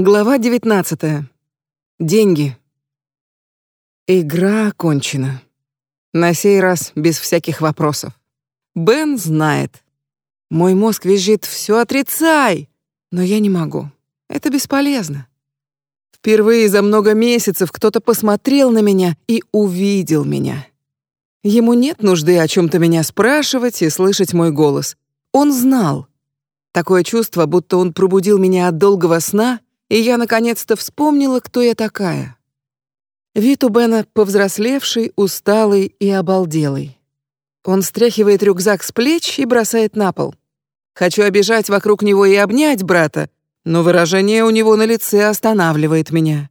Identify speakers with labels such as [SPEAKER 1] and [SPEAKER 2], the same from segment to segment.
[SPEAKER 1] Глава 19. Деньги. Игра окончена. На сей раз без всяких вопросов. Бен знает. Мой мозг визжит «все отрицай!» Но я не могу. Это бесполезно. Впервые за много месяцев кто-то посмотрел на меня и увидел меня. Ему нет нужды о чем то меня спрашивать и слышать мой голос. Он знал. Такое чувство, будто он пробудил меня от долгого сна и я наконец-то вспомнила, кто я такая. Вид у Бена повзрослевший, усталый и обалделый. Он стряхивает рюкзак с плеч и бросает на пол. Хочу обежать вокруг него и обнять брата, но выражение у него на лице останавливает меня.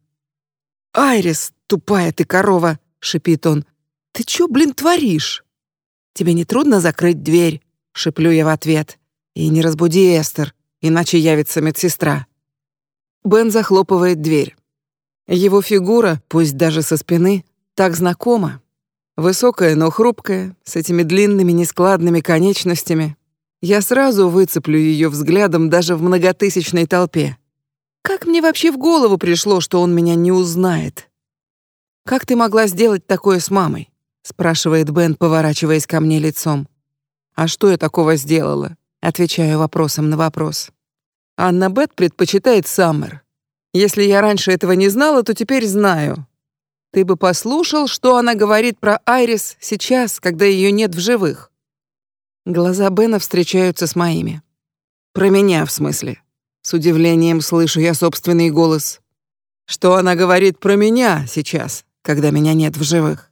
[SPEAKER 1] «Айрис, тупая ты корова!» — шипит он. «Ты чё, блин, творишь?» «Тебе не трудно закрыть дверь?» — шиплю я в ответ. «И не разбуди Эстер, иначе явится медсестра». Бен захлопывает дверь. Его фигура, пусть даже со спины, так знакома. Высокая, но хрупкая, с этими длинными нескладными конечностями. Я сразу выцеплю ее взглядом даже в многотысячной толпе. Как мне вообще в голову пришло, что он меня не узнает? Как ты могла сделать такое с мамой? спрашивает Бен, поворачиваясь ко мне лицом. А что я такого сделала? Отвечаю вопросом на вопрос. Анна Бет предпочитает Саммер. Если я раньше этого не знала, то теперь знаю. Ты бы послушал, что она говорит про Айрис сейчас, когда ее нет в живых. Глаза Бена встречаются с моими. Про меня, в смысле. С удивлением слышу я собственный голос. Что она говорит про меня сейчас, когда меня нет в живых?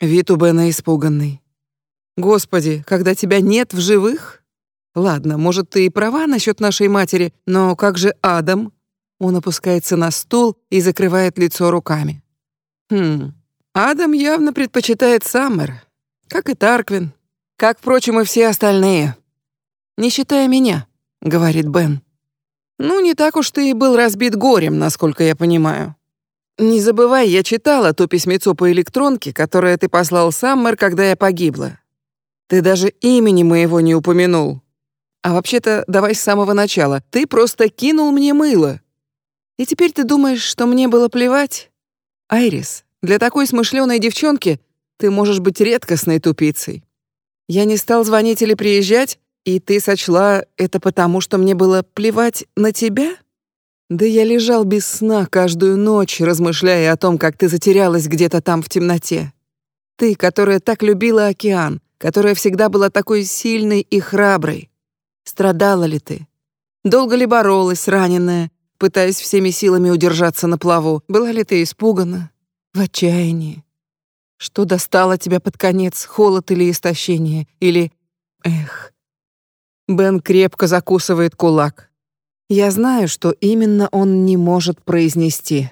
[SPEAKER 1] Вид у Бена испуганный. Господи, когда тебя нет в живых? Ладно, может, ты и права насчет нашей матери, но как же Адам? Он опускается на стул и закрывает лицо руками. Хм. Адам явно предпочитает Саммер, как и Тарквин, как, впрочем, и все остальные. Не считая меня, говорит Бен. Ну, не так уж ты и был разбит горем, насколько я понимаю. Не забывай, я читала то письмецо по электронке, которое ты послал Саммер, когда я погибла. Ты даже имени моего не упомянул. А вообще-то, давай с самого начала. Ты просто кинул мне мыло. И теперь ты думаешь, что мне было плевать? Айрис, для такой смышленой девчонки ты можешь быть редкостной тупицей. Я не стал звонить или приезжать, и ты сочла это потому, что мне было плевать на тебя? Да я лежал без сна каждую ночь, размышляя о том, как ты затерялась где-то там в темноте. Ты, которая так любила океан, которая всегда была такой сильной и храброй. Страдала ли ты? Долго ли боролась, раненая, пытаясь всеми силами удержаться на плаву? Была ли ты испугана, в отчаянии? Что достало тебя под конец, холод или истощение? Или... Эх... Бен крепко закусывает кулак. Я знаю, что именно он не может произнести.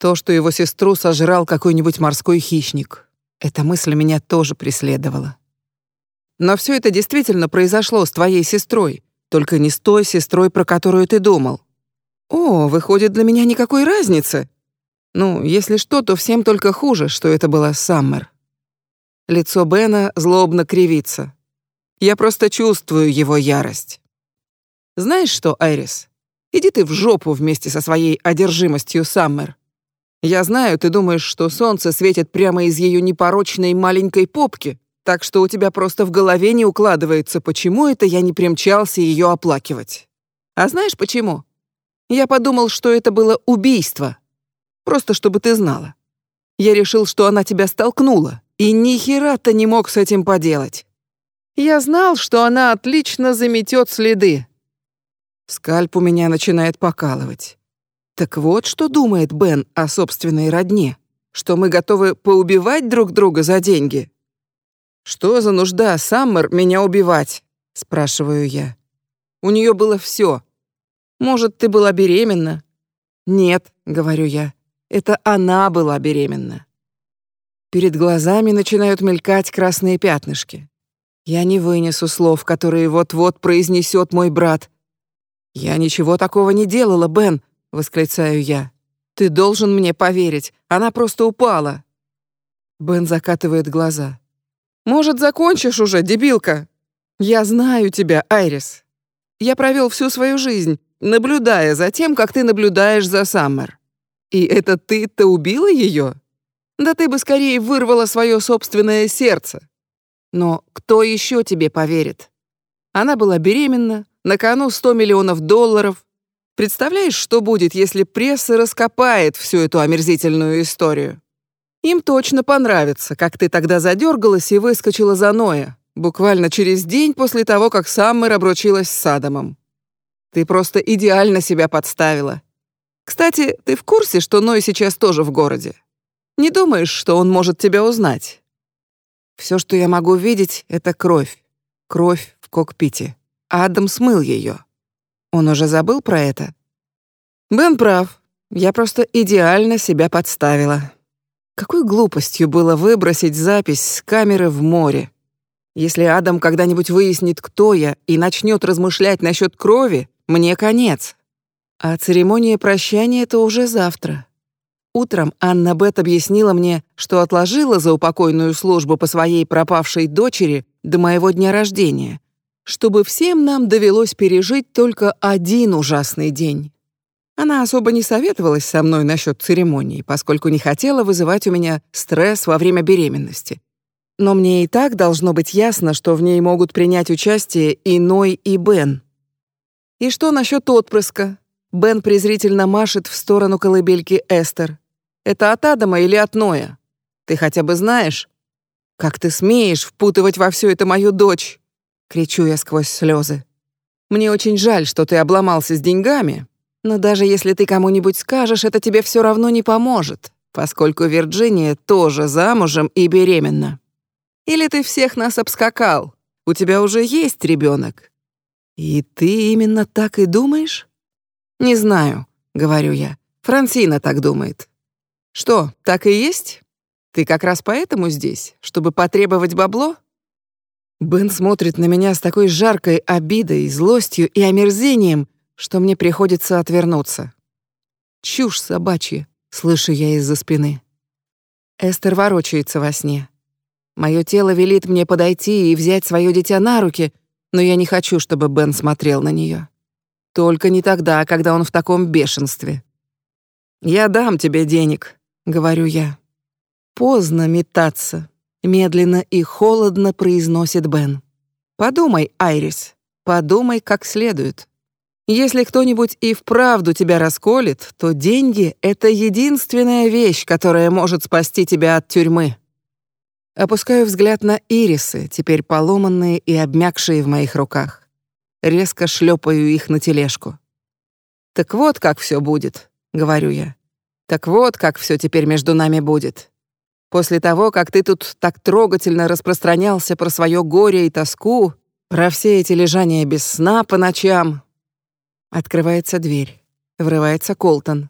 [SPEAKER 1] То, что его сестру сожрал какой-нибудь морской хищник. Эта мысль меня тоже преследовала. Но все это действительно произошло с твоей сестрой, только не с той сестрой, про которую ты думал. О, выходит, для меня никакой разницы. Ну, если что, то всем только хуже, что это была Саммер. Лицо Бена злобно кривится. Я просто чувствую его ярость. Знаешь что, Айрис? Иди ты в жопу вместе со своей одержимостью Саммер. Я знаю, ты думаешь, что солнце светит прямо из ее непорочной маленькой попки, так что у тебя просто в голове не укладывается, почему это я не примчался ее оплакивать. А знаешь почему? Я подумал, что это было убийство. Просто чтобы ты знала. Я решил, что она тебя столкнула, и ни хера-то не мог с этим поделать. Я знал, что она отлично заметет следы. Скальп у меня начинает покалывать. Так вот, что думает Бен о собственной родне, что мы готовы поубивать друг друга за деньги. Что за нужда Саммер меня убивать? спрашиваю я. У нее было все. Может, ты была беременна? Нет, говорю я. Это она была беременна. Перед глазами начинают мелькать красные пятнышки. Я не вынесу слов, которые вот-вот произнесет мой брат. Я ничего такого не делала, Бен, восклицаю я. Ты должен мне поверить. Она просто упала. Бен закатывает глаза. Может, закончишь уже, дебилка? Я знаю тебя, Айрис. Я провел всю свою жизнь, наблюдая за тем, как ты наблюдаешь за Саммер. И это ты-то убила ее? Да ты бы скорее вырвала свое собственное сердце. Но кто еще тебе поверит? Она была беременна, на кону 100 миллионов долларов. Представляешь, что будет, если пресса раскопает всю эту омерзительную историю? Им точно понравится, как ты тогда задергалась и выскочила за Ноя, буквально через день после того, как Саммер обручилась с Садомом. Ты просто идеально себя подставила. Кстати, ты в курсе, что Ной сейчас тоже в городе? Не думаешь, что он может тебя узнать? Все, что я могу видеть, это кровь. Кровь в кокпите. Адам смыл ее. Он уже забыл про это? Бен прав. Я просто идеально себя подставила. Какой глупостью было выбросить запись с камеры в море. Если Адам когда-нибудь выяснит, кто я, и начнет размышлять насчет крови, мне конец. А церемония прощания — это уже завтра. Утром Анна Бет объяснила мне, что отложила заупокойную службу по своей пропавшей дочери до моего дня рождения, чтобы всем нам довелось пережить только один ужасный день. Она особо не советовалась со мной насчет церемонии, поскольку не хотела вызывать у меня стресс во время беременности. Но мне и так должно быть ясно, что в ней могут принять участие и Ной, и Бен. И что насчет отпрыска? Бен презрительно машет в сторону колыбельки Эстер. Это от Адама или от Ноя? Ты хотя бы знаешь? Как ты смеешь впутывать во все это мою дочь? кричу я сквозь слезы. Мне очень жаль, что ты обломался с деньгами, но даже если ты кому-нибудь скажешь, это тебе все равно не поможет, поскольку Вирджиния тоже замужем и беременна. Или ты всех нас обскакал? У тебя уже есть ребенок. И ты именно так и думаешь? Не знаю, говорю я. Франсина так думает. Что, так и есть? Ты как раз поэтому здесь, чтобы потребовать бабло? Бен смотрит на меня с такой жаркой обидой, злостью и омерзением, что мне приходится отвернуться. Чушь собачья, слышу я из-за спины. Эстер ворочается во сне. Мое тело велит мне подойти и взять свое дитя на руки, но я не хочу, чтобы Бен смотрел на нее. Только не тогда, когда он в таком бешенстве. «Я дам тебе денег», — говорю я. Поздно метаться, Медленно и холодно произносит Бен. Подумай, Айрис, подумай как следует. Если кто-нибудь и вправду тебя расколет, то деньги — это единственная вещь, которая может спасти тебя от тюрьмы. Опускаю взгляд на ирисы, теперь поломанные и обмякшие в моих руках. Резко шлепаю их на тележку. «Так вот как все будет», — говорю я. «Так вот как все теперь между нами будет. После того, как ты тут так трогательно распространялся про свое горе и тоску, про все эти лежания без сна по ночам. Открывается дверь. Врывается Колтон.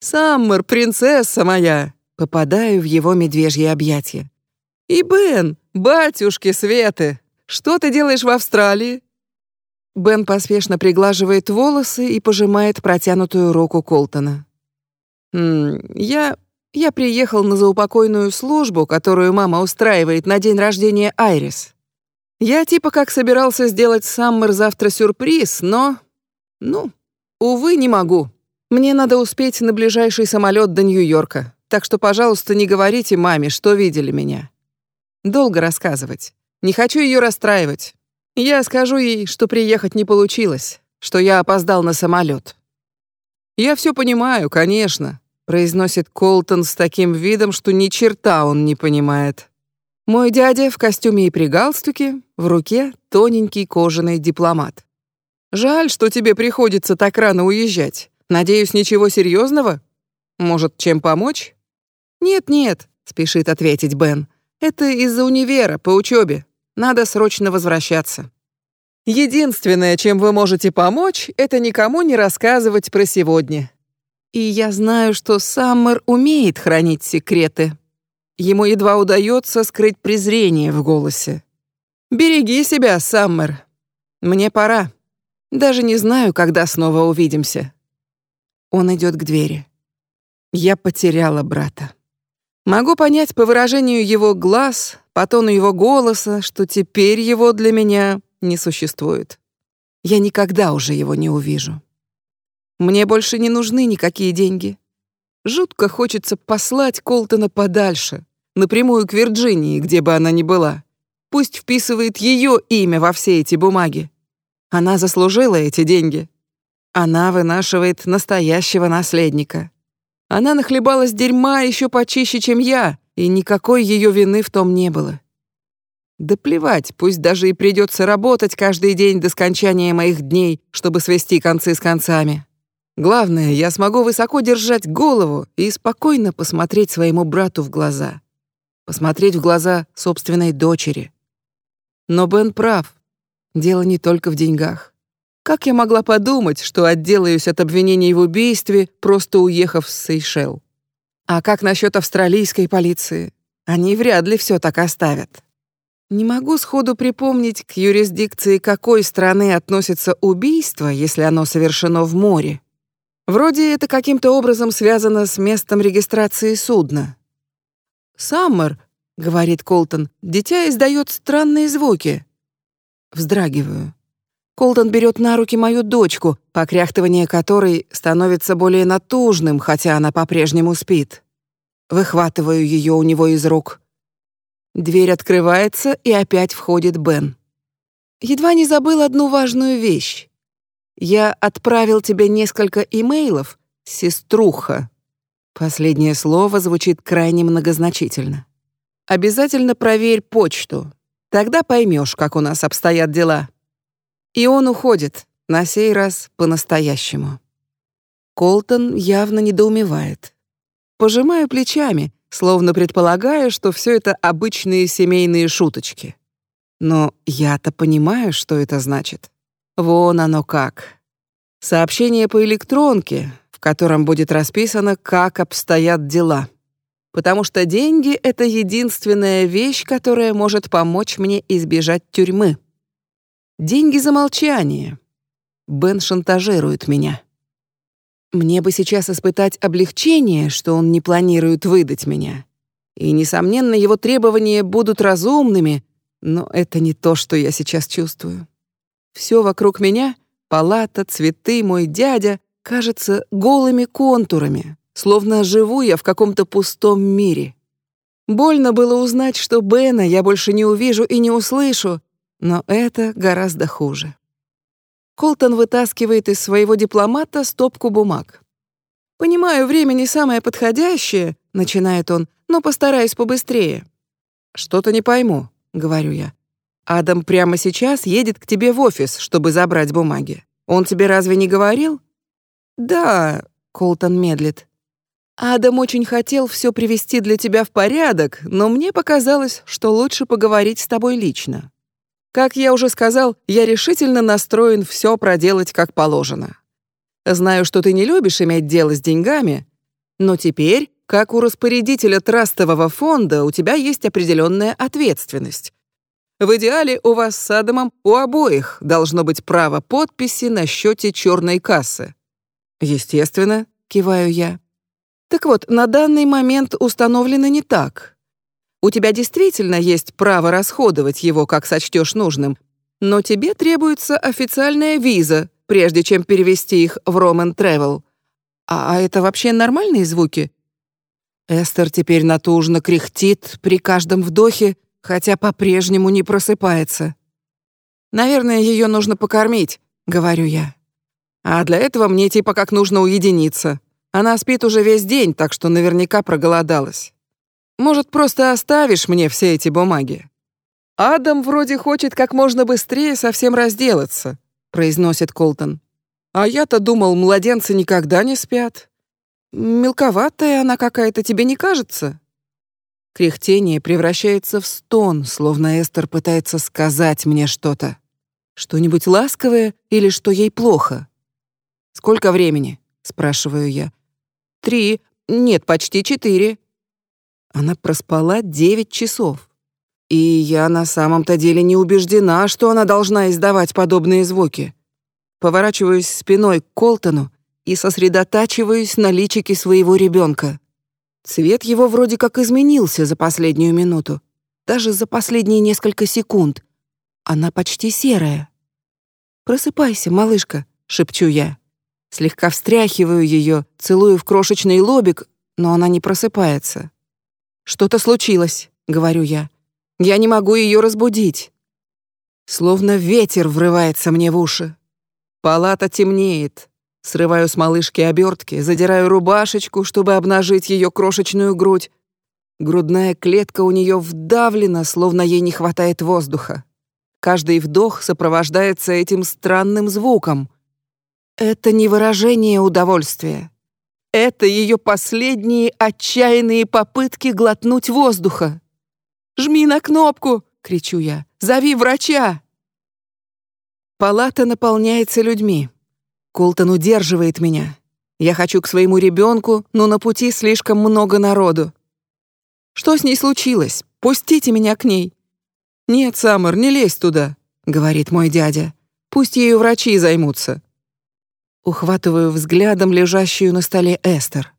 [SPEAKER 1] «Саммер, принцесса моя!» Попадаю в его медвежье объятия. «И Бен, батюшки Светы, что ты делаешь в Австралии?» Бен поспешно приглаживает волосы и пожимает протянутую руку Колтона. «М «Я я приехал на заупокойную службу, которую мама устраивает на день рождения Айрис. Я типа как собирался сделать Саммер завтра сюрприз, но... Ну, увы, не могу. Мне надо успеть на ближайший самолет до Нью-Йорка, так что, пожалуйста, не говорите маме, что видели меня. Долго рассказывать. Не хочу ее расстраивать. Я скажу ей, что приехать не получилось, что я опоздал на самолет. Я все понимаю, конечно, произносит Колтон с таким видом, что ни черта он не понимает. Мой дядя в костюме и при галстуке, в руке тоненький кожаный дипломат. Жаль, что тебе приходится так рано уезжать. Надеюсь, ничего серьезного? Может, чем помочь? Нет-нет, спешит ответить Бен. Это из-за универа по учебе. Надо срочно возвращаться. Единственное, чем вы можете помочь, это никому не рассказывать про сегодня. И я знаю, что Саммер умеет хранить секреты. Ему едва удается скрыть презрение в голосе. «Береги себя, Саммер. Мне пора. Даже не знаю, когда снова увидимся». Он идет к двери. Я потеряла брата. Могу понять по выражению его глаз, по тону его голоса, что теперь его для меня не существует. Я никогда уже его не увижу. Мне больше не нужны никакие деньги. Жутко хочется послать Колтона подальше, напрямую к Вирджинии, где бы она ни была. Пусть вписывает ее имя во все эти бумаги. Она заслужила эти деньги. Она вынашивает настоящего наследника. Она нахлебалась дерьма еще почище, чем я, и никакой ее вины в том не было. Да плевать, пусть даже и придется работать каждый день до скончания моих дней, чтобы свести концы с концами. Главное, я смогу высоко держать голову и спокойно посмотреть своему брату в глаза. Посмотреть в глаза собственной дочери. Но Бен прав. Дело не только в деньгах. Как я могла подумать, что отделаюсь от обвинений в убийстве, просто уехав с Сейшел? А как насчет австралийской полиции? Они вряд ли все так оставят. Не могу сходу припомнить, к юрисдикции какой страны относится убийство, если оно совершено в море. Вроде это каким-то образом связано с местом регистрации судна. «Саммер», — говорит Колтон, — «дитя издает странные звуки». Вздрагиваю. Колтон берет на руки мою дочку, покряхтывание которой становится более натужным, хотя она по-прежнему спит. Выхватываю ее у него из рук. Дверь открывается, и опять входит Бен. Едва не забыл одну важную вещь. Я отправил тебе несколько имейлов, сеструха. Последнее слово звучит крайне многозначительно. Обязательно проверь почту. Тогда поймешь, как у нас обстоят дела. И он уходит, на сей раз по-настоящему. Колтон явно недоумевает. Пожимаю плечами, словно предполагая, что все это обычные семейные шуточки. Но я-то понимаю, что это значит. Вон оно как. Сообщение по электронке, в котором будет расписано, как обстоят дела. Потому что деньги — это единственная вещь, которая может помочь мне избежать тюрьмы. Деньги за молчание. Бен шантажирует меня. Мне бы сейчас испытать облегчение, что он не планирует выдать меня. И, несомненно, его требования будут разумными, но это не то, что я сейчас чувствую. Все вокруг меня — палата, цветы, мой дядя — кажется голыми контурами, словно живу я в каком-то пустом мире. Больно было узнать, что Бена я больше не увижу и не услышу, но это гораздо хуже. Колтон вытаскивает из своего дипломата стопку бумаг. «Понимаю, время не самое подходящее», — начинает он, «но постараюсь побыстрее». «Что-то не пойму», — говорю я. «Адам прямо сейчас едет к тебе в офис, чтобы забрать бумаги. Он тебе разве не говорил?» «Да», — Колтон медлит. «Адам очень хотел все привести для тебя в порядок, но мне показалось, что лучше поговорить с тобой лично». Как я уже сказал, я решительно настроен все проделать как положено. Знаю, что ты не любишь иметь дело с деньгами, но теперь, как у распорядителя трастового фонда, у тебя есть определенная ответственность. В идеале у вас с Адамом у обоих должно быть право подписи на счете черной кассы. Естественно, киваю я. Так вот, на данный момент установлено не так. У тебя действительно есть право расходовать его, как сочтешь нужным, но тебе требуется официальная виза, прежде чем перевести их в Roman Travel. А, а это вообще нормальные звуки? Эстер теперь натужно кряхтит при каждом вдохе, хотя по-прежнему не просыпается. Наверное, ее нужно покормить, говорю я. А для этого мне типа как нужно уединиться. Она спит уже весь день, так что наверняка проголодалась. Может, просто оставишь мне все эти бумаги? Адам вроде хочет как можно быстрее совсем разделаться, произносит Колтон. А я-то думал, младенцы никогда не спят. Мелковатая она какая-то, тебе не кажется? Кряхтение превращается в стон, словно Эстер пытается сказать мне что-то. Что-нибудь ласковое или что ей плохо? Сколько времени? спрашиваю я. Три, нет, почти четыре. Она проспала девять часов. И я на самом-то деле не убеждена, что она должна издавать подобные звуки. Поворачиваюсь спиной к Колтону и сосредотачиваюсь на личике своего ребенка. Цвет его вроде как изменился за последнюю минуту, даже за последние несколько секунд. Она почти серая. «Просыпайся, малышка», — шепчу я. Слегка встряхиваю ее, целую в крошечный лобик, но она не просыпается. «Что-то случилось», — говорю я. «Я не могу ее разбудить». Словно ветер врывается мне в уши. Палата темнеет. Срываю с малышки обертки, задираю рубашечку, чтобы обнажить ее крошечную грудь. Грудная клетка у нее вдавлена, словно ей не хватает воздуха. Каждый вдох сопровождается этим странным звуком. Это не выражение удовольствия. Это ее последние отчаянные попытки глотнуть воздуха. «Жми на кнопку!» — кричу я. «Зови врача!» Палата наполняется людьми. Колтон удерживает меня. Я хочу к своему ребенку, но на пути слишком много народу. Что с ней случилось? Пустите меня к ней. Нет, Саммер, не лезь туда, говорит мой дядя. Пусть ею врачи займутся. Ухватываю взглядом лежащую на столе Эстер.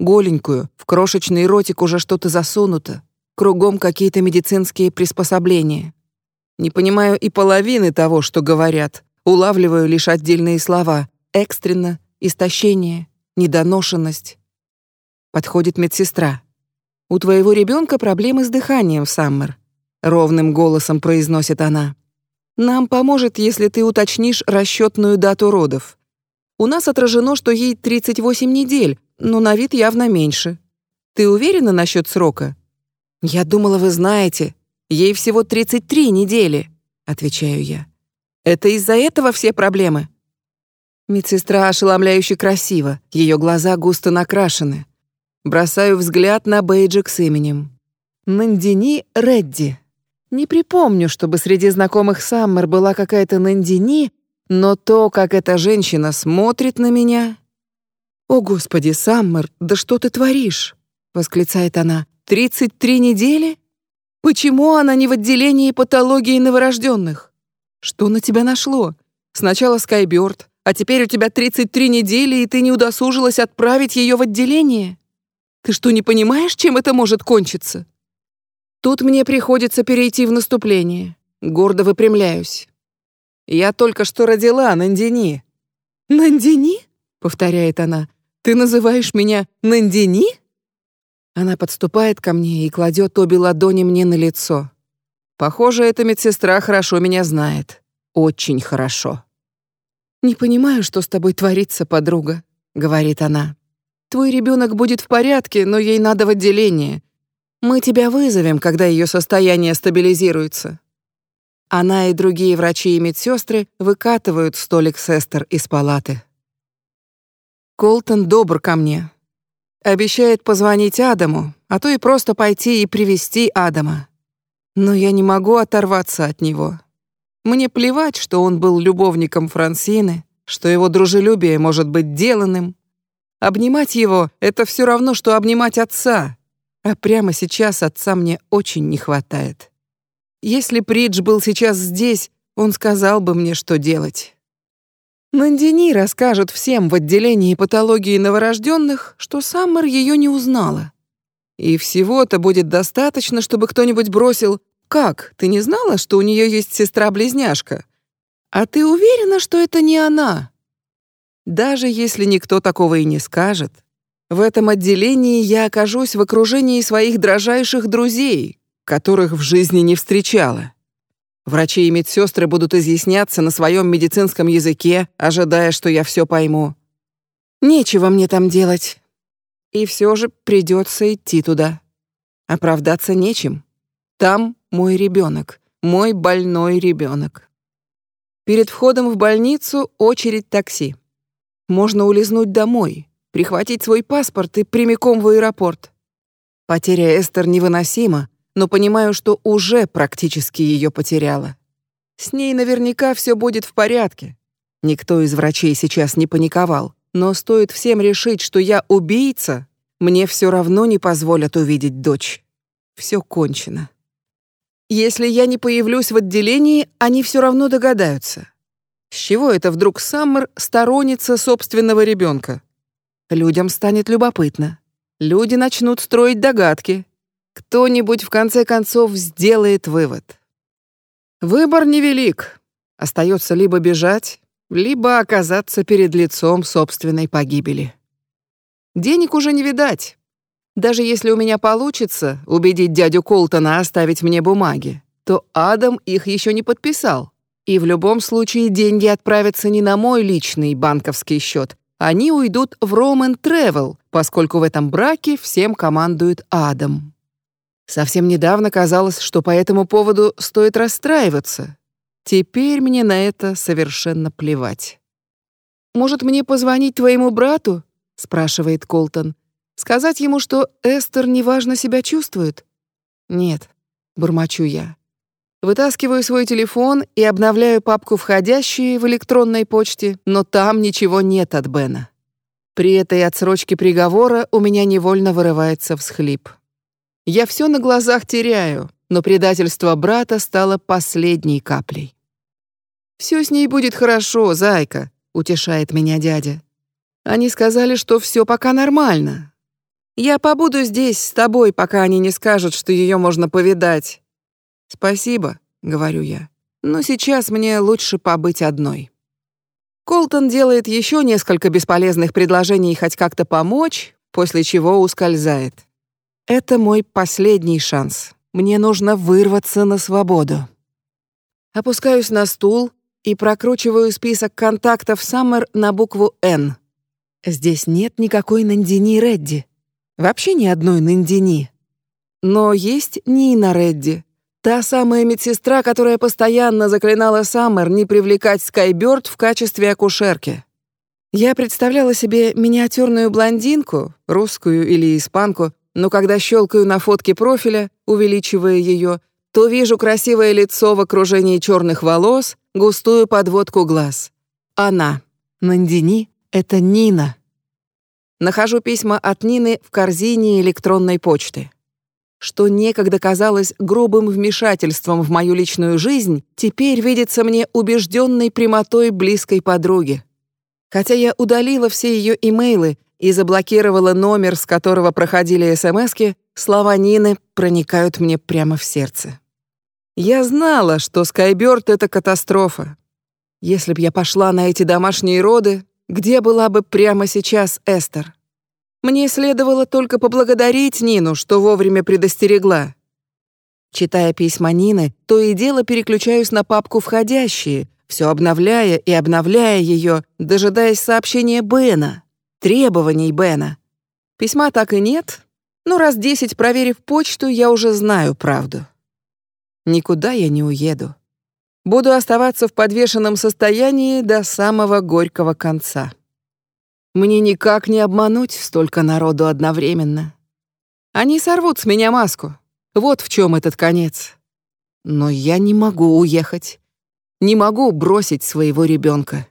[SPEAKER 1] Голенькую, в крошечный ротик уже что-то засунуто, кругом какие-то медицинские приспособления. Не понимаю и половины того, что говорят. Улавливаю лишь отдельные слова: экстренно, истощение, недоношенность. Подходит медсестра. У твоего ребенка проблемы с дыханием, Саммер, ровным голосом произносит она. Нам поможет, если ты уточнишь расчетную дату родов. У нас отражено, что ей 38 недель, но на вид явно меньше. Ты уверена насчет срока? Я думала, вы знаете. Ей всего 33 недели, отвечаю я. Это из-за этого все проблемы. Медсестра ошеломляюще красива, ее глаза густо накрашены. Бросаю взгляд на бейджик с именем. Нандини Редди. Не припомню, чтобы среди знакомых Саммер была какая-то Нандини, но то, как эта женщина смотрит на меня... «О, Господи, Саммер, да что ты творишь?» — восклицает она. «Тридцать три недели? Почему она не в отделении патологии новорожденных? Что на тебя нашло? Сначала Скайбёрд, а теперь у тебя 33 недели, и ты не удосужилась отправить ее в отделение?» Ты что, не понимаешь, чем это может кончиться? Тут мне приходится перейти в наступление. Гордо выпрямляюсь. Я только что родила Нандини. Нандини? повторяет она. Ты называешь меня Нандини? Она подступает ко мне и кладет обе ладони мне на лицо. Похоже, эта медсестра хорошо меня знает. Очень хорошо. Не понимаю, что с тобой творится, подруга, говорит она. Твой ребенок будет в порядке, но ей надо в отделение. Мы тебя вызовем, когда ее состояние стабилизируется». Она и другие врачи и медсестры выкатывают столик с Эстер из палаты. Колтон добр ко мне. Обещает позвонить Адаму, а то и просто пойти и привести Адама. Но я не могу оторваться от него. Мне плевать, что он был любовником Франсины, что его дружелюбие может быть деланным, Обнимать его — это все равно, что обнимать отца. А прямо сейчас отца мне очень не хватает. Если Придж был сейчас здесь, он сказал бы мне, что делать. Нандини расскажет всем в отделении патологии новорожденных, что Саммер ее не узнала. И всего-то будет достаточно, чтобы кто-нибудь бросил «Как, ты не знала, что у нее есть сестра-близняшка?» «А ты уверена, что это не она?» Даже если никто такого и не скажет, в этом отделении я окажусь в окружении своих дрожайших друзей, которых в жизни не встречала. Врачи и медсестры будут изъясняться на своем медицинском языке, ожидая, что я все пойму. Нечего мне там делать. И все же придется идти туда. Оправдаться нечем. Там мой ребенок, мой больной ребенок. Перед входом в больницу очередь такси. Можно улизнуть домой, прихватить свой паспорт и прямиком в аэропорт. Потеря Эстер невыносима, но понимаю, что уже практически ее потеряла. С ней наверняка все будет в порядке. Никто из врачей сейчас не паниковал, но стоит всем решить, что я убийца, мне все равно не позволят увидеть дочь. Все кончено. Если я не появлюсь в отделении, они все равно догадаются. С чего это вдруг Саммер сторонница собственного ребенка? Людям станет любопытно. Люди начнут строить догадки. Кто-нибудь в конце концов сделает вывод. Выбор невелик. Остается либо бежать, либо оказаться перед лицом собственной погибели. Денег уже не видать. Даже если у меня получится убедить дядю Колтона оставить мне бумаги, то Адам их еще не подписал. И в любом случае деньги отправятся не на мой личный банковский счет, они уйдут в Roman Travel, поскольку в этом браке всем командует Адам. Совсем недавно казалось, что по этому поводу стоит расстраиваться. Теперь мне на это совершенно плевать. «Может, мне позвонить твоему брату?» — спрашивает Колтон. «Сказать ему, что Эстер неважно себя чувствует?» «Нет», — бормочу я. Вытаскиваю свой телефон и обновляю папку «Входящие» в электронной почте, но там ничего нет от Бена. При этой отсрочке приговора у меня невольно вырывается всхлип. Я все на глазах теряю, но предательство брата стало последней каплей. «Все с ней будет хорошо, зайка», — утешает меня дядя. «Они сказали, что все пока нормально. Я побуду здесь с тобой, пока они не скажут, что ее можно повидать. «Спасибо», — говорю я, — «но сейчас мне лучше побыть одной». Колтон делает еще несколько бесполезных предложений хоть как-то помочь, после чего ускользает. Это мой последний шанс. Мне нужно вырваться на свободу. Опускаюсь на стул и прокручиваю список контактов Саммер на букву «Н». Здесь нет никакой Нандини Редди. Вообще ни одной Нандини. Но есть Нина Редди, Та самая медсестра, которая постоянно заклинала Саммер не привлекать Скайбёрд в качестве акушерки. Я представляла себе миниатюрную блондинку, русскую или испанку, но когда щелкаю на фотке профиля, увеличивая ее, то вижу красивое лицо в окружении черных волос, густую подводку глаз. Она. Нандини — это Нина. Нахожу письма от Нины в корзине электронной почты. Что некогда казалось грубым вмешательством в мою личную жизнь, теперь видится мне убежденной прямотой близкой подруги. Хотя я удалила все ее имейлы и заблокировала номер, с которого проходили СМСки, слова Нины проникают мне прямо в сердце. Я знала, что Скайбёрд — это катастрофа. Если б я пошла на эти домашние роды, где была бы прямо сейчас Эстер? Мне следовало только поблагодарить Нину, что вовремя предостерегла. Читая письма Нины, то и дело переключаюсь на папку «Входящие», все обновляя и обновляя ее, дожидаясь сообщения Бена, требований Бена. Письма так и нет, но раз десять проверив почту, я уже знаю правду. Никуда я не уеду. Буду оставаться в подвешенном состоянии до самого горького конца. Мне никак не обмануть столько народу одновременно. Они сорвут с меня маску. Вот в чем этот конец. Но я не могу уехать. Не могу бросить своего ребенка.